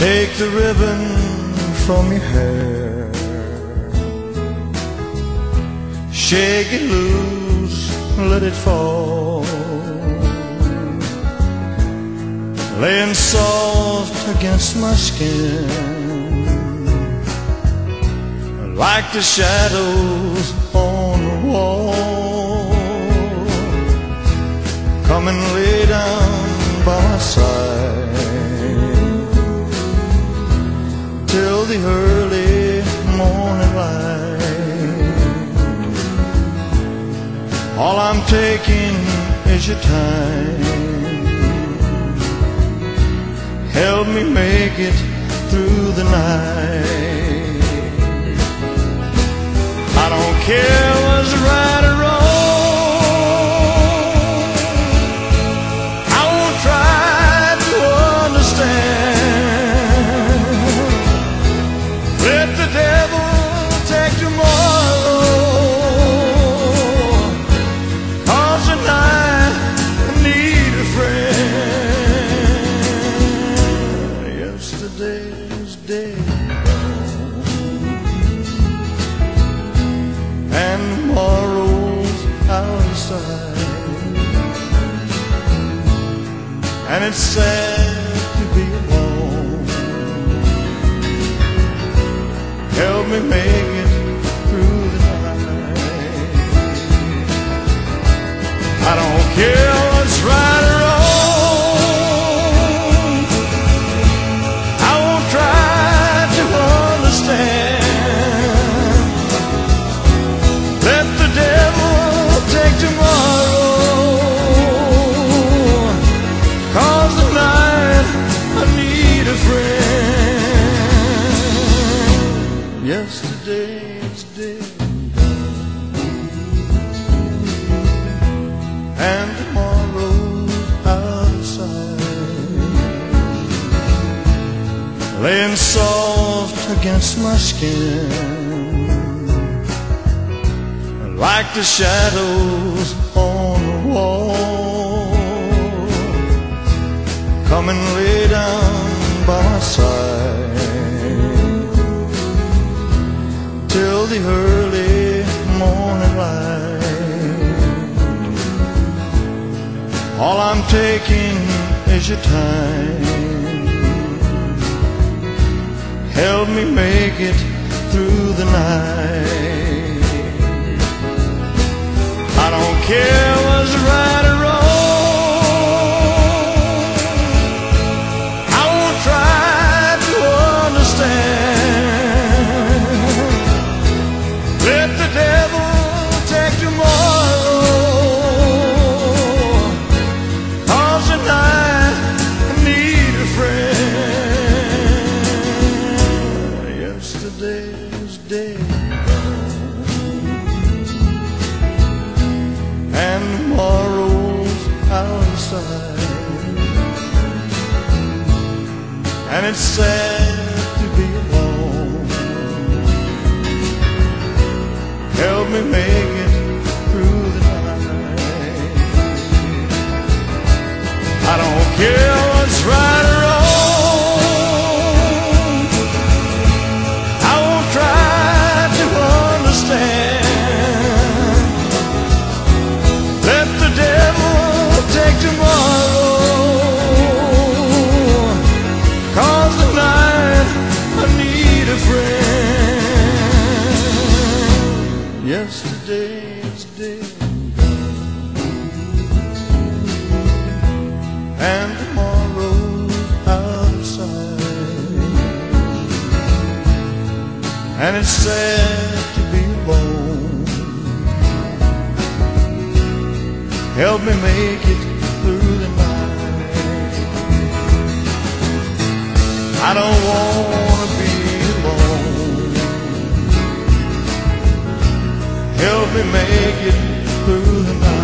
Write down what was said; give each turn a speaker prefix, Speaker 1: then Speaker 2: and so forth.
Speaker 1: Take the ribbon from your hair. Shake it loose, let it fall. Laying soft against my skin. Like the shadows on the wall. The early morning light. All I'm taking is your time. Help me make it through the night. I don't care Let the devil take tomorrow. Cause tonight I need a friend. Yesterday's dead and tomorrow's out of sight. And it's sad me make it Yesterday's dead and tomorrow's out of sight. Laying soft against my skin like the shadows on the wall. Come and lay down by my side till the early morning light. All I'm taking is your time. Help me make it through the night. I don't care Yesterday's dead. and tomorrow's out of sight. And it's sad to be alone. Help me make it through the night. I don't care what's right Yesterday's dead. And tomorrow's out of sight. And it's sad to be alone. Help me make it through the night. I don't wanna Help me make it through the night.